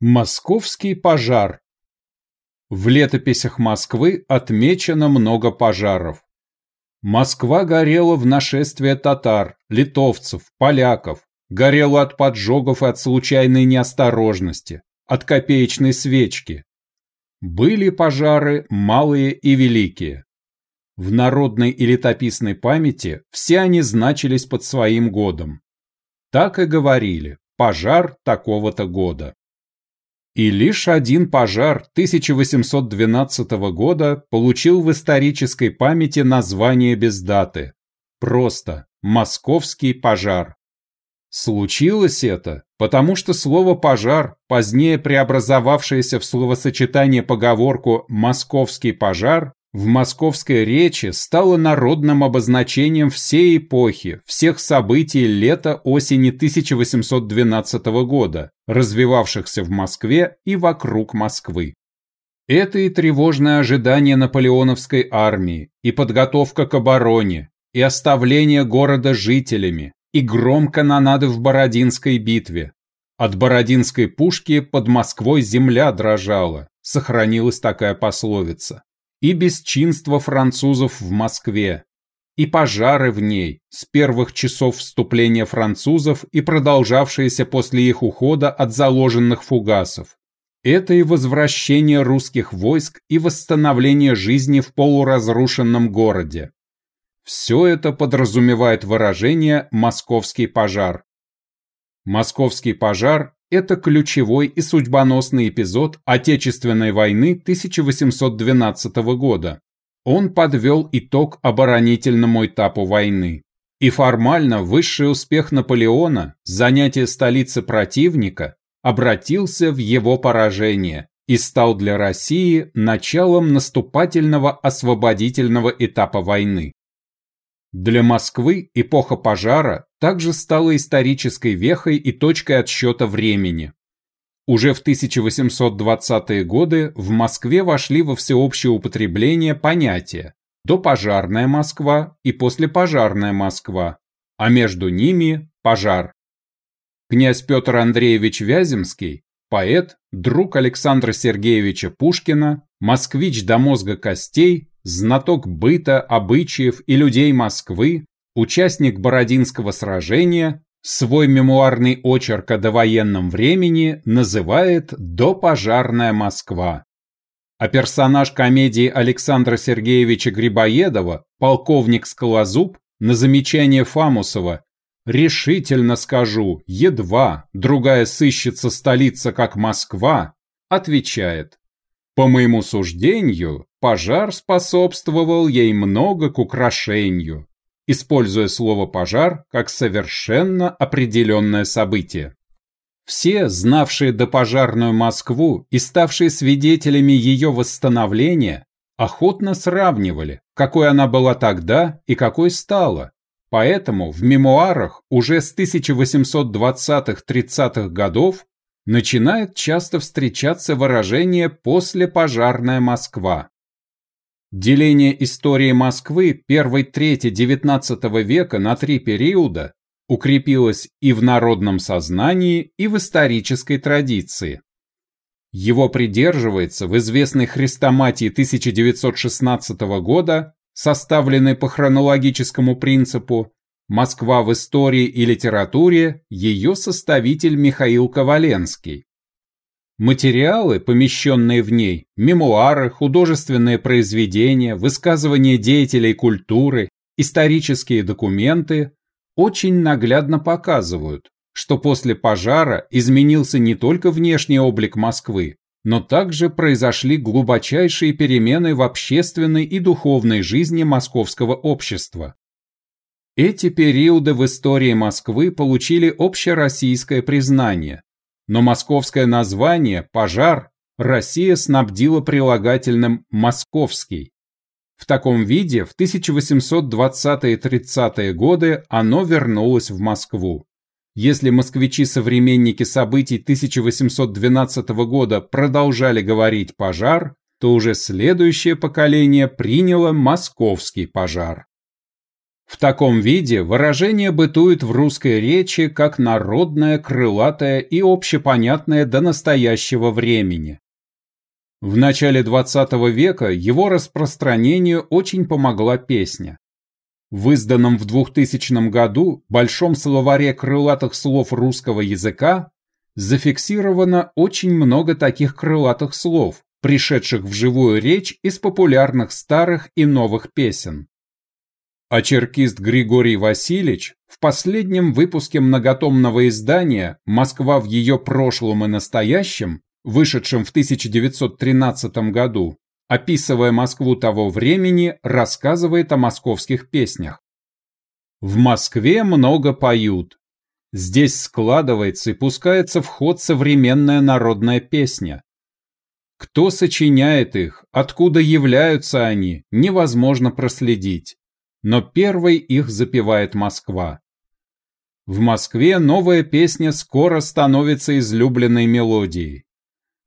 Московский пожар. В летописях Москвы отмечено много пожаров. Москва горела в нашествие татар, литовцев, поляков, горела от поджогов и от случайной неосторожности, от копеечной свечки. Были пожары малые и великие. В народной и летописной памяти все они значились под своим годом. Так и говорили «пожар такого-то года». И лишь один пожар 1812 года получил в исторической памяти название без даты. Просто «Московский пожар». Случилось это, потому что слово «пожар», позднее преобразовавшееся в словосочетание поговорку «московский пожар», в московской речи стало народным обозначением всей эпохи, всех событий лета-осени 1812 года, развивавшихся в Москве и вокруг Москвы. Это и тревожное ожидание наполеоновской армии, и подготовка к обороне, и оставление города жителями, и гром канонады в Бородинской битве. От Бородинской пушки под Москвой земля дрожала, сохранилась такая пословица и бесчинство французов в Москве, и пожары в ней с первых часов вступления французов и продолжавшиеся после их ухода от заложенных фугасов. Это и возвращение русских войск и восстановление жизни в полуразрушенном городе. Все это подразумевает выражение «московский пожар». Московский пожар это ключевой и судьбоносный эпизод Отечественной войны 1812 года. Он подвел итог оборонительному этапу войны. И формально высший успех Наполеона, занятие столицы противника, обратился в его поражение и стал для России началом наступательного освободительного этапа войны. Для Москвы эпоха пожара также стала исторической вехой и точкой отсчета времени. Уже в 1820-е годы в Москве вошли во всеобщее употребление понятия «допожарная Москва» и «послепожарная Москва», а между ними – пожар. Князь Петр Андреевич Вяземский, поэт, друг Александра Сергеевича Пушкина, москвич до мозга костей, знаток быта, обычаев и людей Москвы, участник Бородинского сражения, свой мемуарный очерк о довоенном времени называет «Допожарная Москва». А персонаж комедии Александра Сергеевича Грибоедова, полковник Скалозуб, на замечание Фамусова «Решительно скажу, едва другая сыщется столица, как Москва», отвечает «По моему суждению, пожар способствовал ей много к украшению, используя слово «пожар» как совершенно определенное событие. Все, знавшие допожарную Москву и ставшие свидетелями ее восстановления, охотно сравнивали, какой она была тогда и какой стала. Поэтому в мемуарах уже с 1820-30-х годов начинает часто встречаться выражение «послепожарная Москва». Деление истории Москвы первой трети XIX века на три периода укрепилось и в народном сознании, и в исторической традиции. Его придерживается в известной хрестоматии 1916 года, составленной по хронологическому принципу «Москва в истории и литературе», ее составитель Михаил Коваленский. Материалы, помещенные в ней, мемуары, художественные произведения, высказывания деятелей культуры, исторические документы очень наглядно показывают, что после пожара изменился не только внешний облик Москвы, но также произошли глубочайшие перемены в общественной и духовной жизни московского общества. Эти периоды в истории Москвы получили общероссийское признание, но московское название «пожар» Россия снабдила прилагательным «московский». В таком виде в 1820-30-е годы оно вернулось в Москву. Если москвичи-современники событий 1812 года продолжали говорить «пожар», то уже следующее поколение приняло «московский пожар». В таком виде выражение бытует в русской речи как народное, крылатое и общепонятное до настоящего времени. В начале XX века его распространению очень помогла песня. В изданном в 2000 году Большом словаре крылатых слов русского языка зафиксировано очень много таких крылатых слов, пришедших в живую речь из популярных старых и новых песен. А черкист Григорий Васильевич в последнем выпуске многотомного издания «Москва в ее прошлом и настоящем», вышедшем в 1913 году, описывая Москву того времени, рассказывает о московских песнях. В Москве много поют. Здесь складывается и пускается в ход современная народная песня. Кто сочиняет их, откуда являются они, невозможно проследить. Но первой их запевает Москва. В Москве новая песня скоро становится излюбленной мелодией.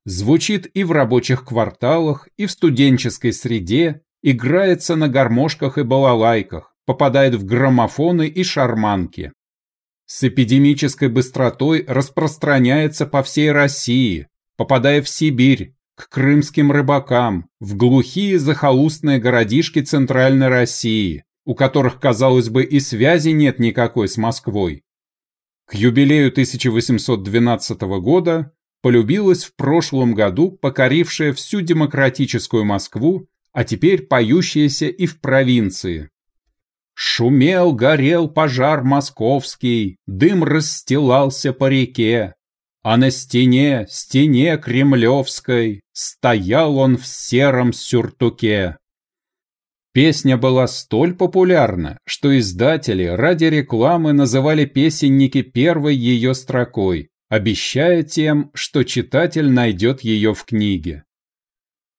Звучит и в рабочих кварталах, и в студенческой среде, играется на гармошках и балалайках, попадает в граммофоны и шарманки. С эпидемической быстротой распространяется по всей России, попадая в Сибирь, к крымским рыбакам, в глухие захолустные городишки Центральной России, у которых, казалось бы, и связи нет никакой с Москвой. К юбилею 1812 года полюбилась в прошлом году покорившая всю демократическую Москву, а теперь поющаяся и в провинции. Шумел, горел пожар московский, дым расстилался по реке, а на стене, стене кремлевской, стоял он в сером сюртуке. Песня была столь популярна, что издатели ради рекламы называли песенники первой ее строкой, обещая тем, что читатель найдет ее в книге.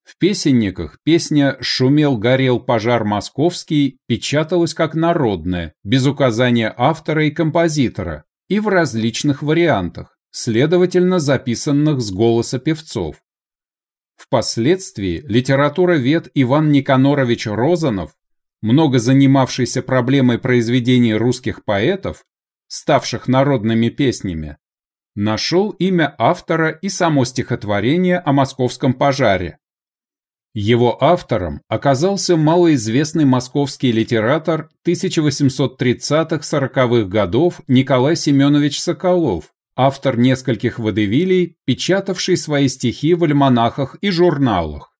В песенниках песня «Шумел-горел пожар московский» печаталась как народная, без указания автора и композитора, и в различных вариантах, следовательно записанных с голоса певцов. Впоследствии литературовед Иван Никанорович Розанов, много занимавшийся проблемой произведений русских поэтов, ставших народными песнями, нашел имя автора и само стихотворение о московском пожаре. Его автором оказался малоизвестный московский литератор 1830-40-х годов Николай Семенович Соколов, автор нескольких водевилей, печатавший свои стихи в альманахах и журналах.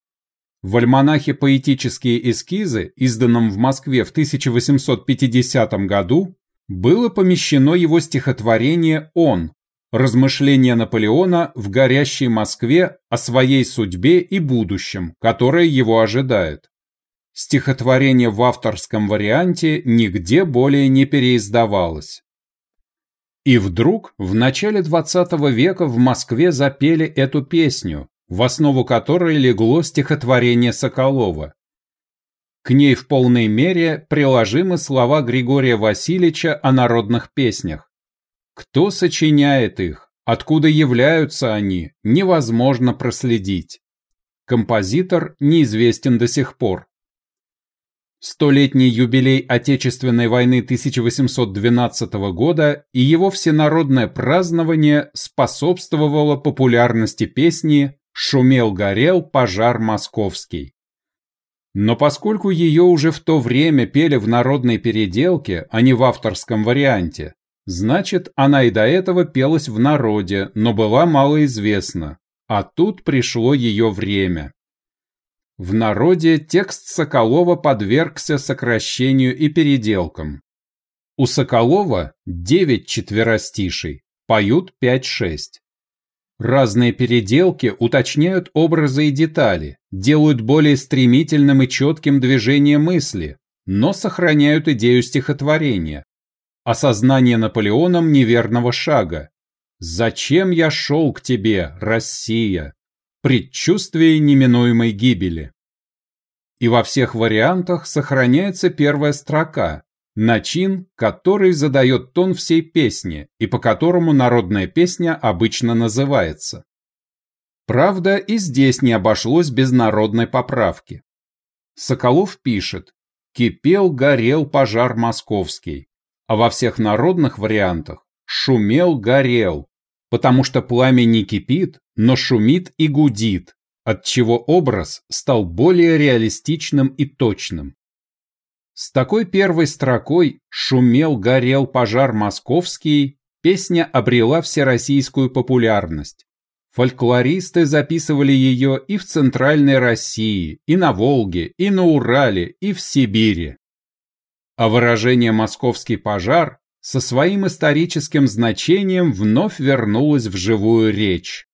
В альманахе «Поэтические эскизы», изданном в Москве в 1850 году, было помещено его стихотворение «Он», Размышления Наполеона в горящей Москве о своей судьбе и будущем, которое его ожидает. Стихотворение в авторском варианте нигде более не переиздавалось. И вдруг в начале XX века в Москве запели эту песню, в основу которой легло стихотворение Соколова. К ней в полной мере приложимы слова Григория Васильевича о народных песнях. Кто сочиняет их, откуда являются они, невозможно проследить. Композитор неизвестен до сих пор. Столетний юбилей Отечественной войны 1812 года и его всенародное празднование способствовало популярности песни «Шумел-горел пожар московский». Но поскольку ее уже в то время пели в народной переделке, а не в авторском варианте, Значит, она и до этого пелась в народе, но была малоизвестна. А тут пришло ее время. В народе текст Соколова подвергся сокращению и переделкам. У Соколова девять четверостишей, поют пять-шесть. Разные переделки уточняют образы и детали, делают более стремительным и четким движение мысли, но сохраняют идею стихотворения, осознание Наполеоном неверного шага. «Зачем я шел к тебе, Россия?» Предчувствие неминуемой гибели. И во всех вариантах сохраняется первая строка, начин, который задает тон всей песни и по которому народная песня обычно называется. Правда, и здесь не обошлось без народной поправки. Соколов пишет кипел, горел пожар московский, а во всех народных вариантах шумел, горел, потому что пламя не кипит, но шумит и гудит, отчего образ стал более реалистичным и точным. С такой первой строкой «Шумел, горел пожар московский» песня обрела всероссийскую популярность. Фольклористы записывали ее и в Центральной России, и на Волге, и на Урале, и в Сибири. А выражение «московский пожар» со своим историческим значением вновь вернулось в живую речь.